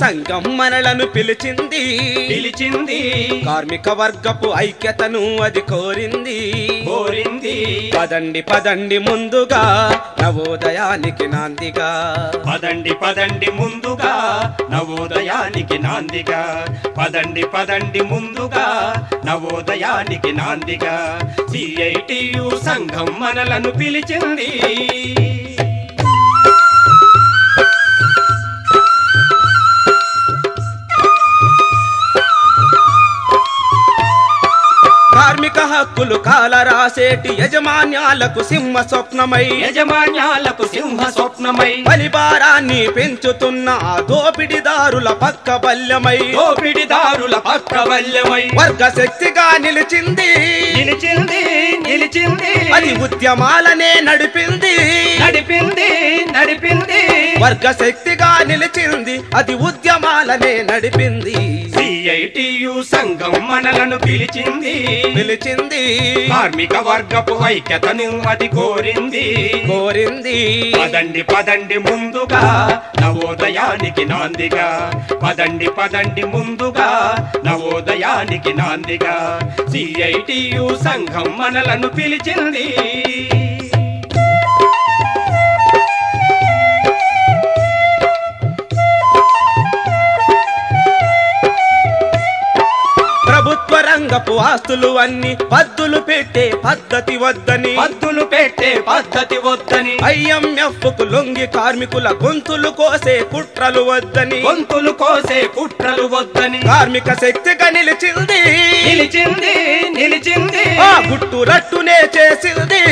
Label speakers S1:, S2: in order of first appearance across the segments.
S1: సంఘం మనలను పిలిచింది.
S2: పిలిచింది.
S1: కార్మిక వర్గపు ఐక్యతను అది కోరింది.
S2: కోరింది.
S1: పదండి పదండి ముందుగా నవోదయానికి నాందిగా.
S2: పదండి పదండి ముందుగా నవోదయానికి నాందిగా. పదండి పదండి ముందుగా నవోదయానికి నాందిగా. సిఐటియు సంఘం మనలను పిలిచింది.
S1: హక్కులు కాల రాసేటి యజమాన్యాలకు సింహ స్వప్నమై.
S2: యజమాన్యాలకు సింహ స్వప్నమై.
S1: బలిభారాన్ని పెంచుతున్న దోపిడిదారుల పక్క బల్యమై
S2: దోపిడిదారుల పక్క వల్యమై
S1: వర్గ శక్తిగా నిలిచింది.
S2: నిలిచింది నిలిచింది.
S1: అది ఉద్యమాలనే నడిపింది.
S2: నడిపింది నడిపింది.
S1: వర్గ శక్తిగా నిలిచింది అది ఉద్యమాలనే నడిపింది.
S2: సిఐటియు సంఘం మనలను పిలిచింది.
S1: పిలిచింది.
S2: కార్మిక వర్గపు ఐక్యతను అది కోరింది.
S1: కోరింది.
S2: పదండి పదండి ముందుగా నవోదయానికి నాందిగా. పదండి పదండి ముందుగా నవోదయానికి నాందిగా. సిఐటియు సంఘం మనలను పిలిచింది.
S1: ప్రభుత్వ రంగపు ఆస్తులు అన్ని పద్దులు పెట్టే పద్ధతి వద్దని.
S2: పద్దులు పెట్టే పద్ధతి వద్దని.
S1: ఐఎంఎఫ్కు లొంగి కార్మికుల గొంతులు కోసే కుట్రలు వద్దని.
S2: గొంతులు కోసే కుట్రలు వద్దని.
S1: కార్మిక శక్తిగా నిలిచింది.
S2: నిలిచింది నిలిచింది.
S1: ఆ గుట్టు రట్టునే చేసింది.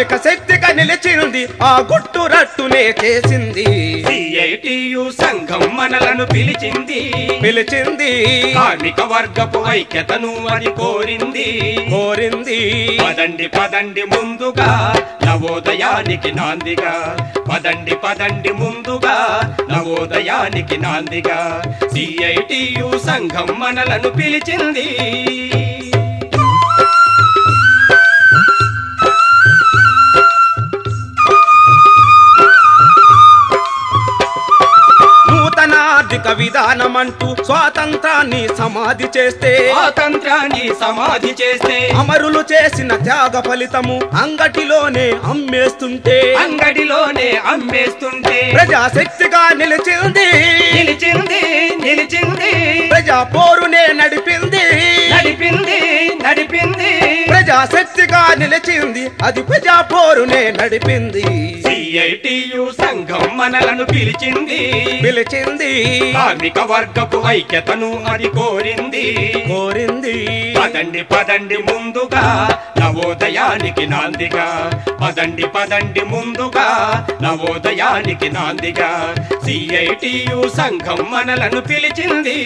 S1: కార్మిక శక్తిగా నిలిచింది. ఆ గుట్టు రట్టునే చేసింది.
S2: సిఐటియు సంఘం మనలను పిలిచింది.
S1: పిలిచింది.
S2: కార్మిక వర్గపు ఐక్యతను అది కోరింది.
S1: కోరింది.
S2: పదండి పదండి ముందుగా నవోదయానికి నాందిగా. పదండి పదండి ముందుగా నవోదయానికి నాందిగా. సిఐటియు సంఘం మనలను పిలిచింది.
S1: అంటూ స్వాతంత్రాన్ని సమాధి చేస్తే
S2: స్వాతంత్రాన్ని సమాధి చేస్తే
S1: అమరులు చేసిన త్యాగ ఫలితము అంగటిలోనే అమ్మేస్తుంటే
S2: అంగడిలోనే అమ్మేస్తుంటే
S1: ప్రజాశక్తిగా నిలిచింది.
S2: నిలిచింది నిలిచింది
S1: ప్రజా పోరునే నడిపింది.
S2: నడిపింది నడిపింది
S1: ప్రజాశక్తిగా నిలిచింది. అది ప్రజా పోరునే నడిపింది.
S2: సిఐటియు సంఘం మనలను పిలిచింది.
S1: పిలిచింది.
S2: కార్మిక వర్గపు ఐక్యతను అది కోరింది.
S1: కోరింది.
S2: పదండి పదండి ముందుగా నవోదయానికి నాందిగా. పదండి పదండి ముందుగా నవోదయానికి నాందిగా. సిఐటియు సంఘం మనలను పిలిచింది.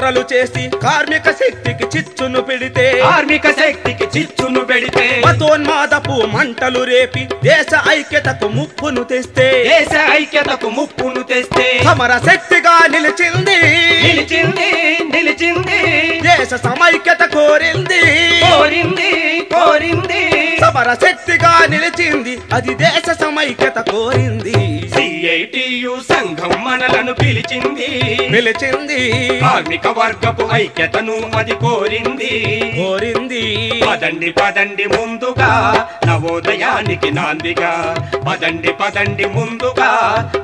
S1: కుట్రలు చేసి కార్మిక శక్తికి చిచ్చును పెడితే
S2: కార్మిక శక్తికి చిచ్చును పెడితే
S1: మతోన్మాదపు మంటలు రేపి దేశ ఐక్యతకు ముప్పును తెస్తే
S2: దేశ ఐక్యతకు ముప్పును తెస్తే.
S1: సమర శక్తిగా నిలిచింది.
S2: నిలిచింది నిలిచింది.
S1: దేశ సమైక్యత కోరింది.
S2: కోరింది కోరింది.
S1: సమర శక్తిగా నిలిచింది. అది దేశ సమైక్యత కోరింది.
S2: సిఐటియు సంఘం మనలను పిలిచింది.
S1: పిలిచింది.
S2: కార్మిక వర్గపు ఐక్యతను అది కోరింది.
S1: కోరింది.
S2: పదండి పదండి ముందుగా నవోదయానికి నాందిగా. పదండి పదండి ముందుగా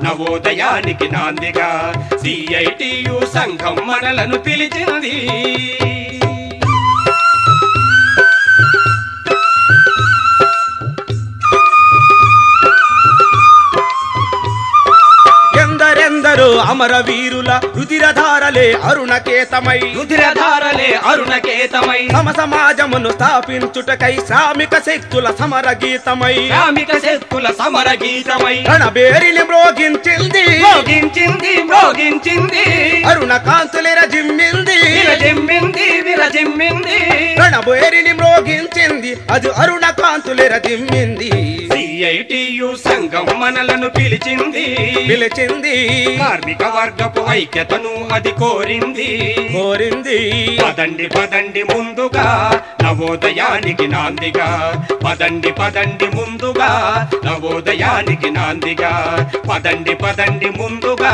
S2: నవోదయానికి నాందిగా. సిఐటియు సంఘం మనలను పిలిచింది.
S1: அமரவீர் రుధిరధారలే అరుణకేతమై.
S2: రుధిరధారలే అరుణకేతమై.
S1: సమ సమాజమును స్థాపించుటకై శ్రామిక శక్తుల సమర గీతమై
S2: శ్రామిక శక్తుల సమర గీతమై
S1: రణబేరిని మ్రోగించింది.
S2: మ్రోగించింది మ్రోగించింది.
S1: అరుణ కాంతులిర జిమ్మింది.
S2: విరజిమ్మింది విరజిమ్మింది.
S1: రణబేరిని మ్రోగించింది. అది అరుణ కాంతులిర జిమ్మింది.
S2: సిఐటియు సంఘం మనలను పిలిచింది.
S1: పిలిచింది.
S2: కార్మిక వర్గపు ఐక్యతను అది కోరింది.
S1: కోరింది.
S2: పదండి పదండి ముందుగా నవోదయానికి నాందిగా. పదండి పదండి ముందుగా నవోదయానికి నాందిగా. పదండి పదండి ముందుగా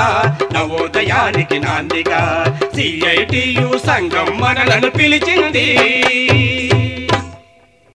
S2: నవోదయానికి నాందిగా. సిఐటియు సంఘం మనలను పిలిచింది.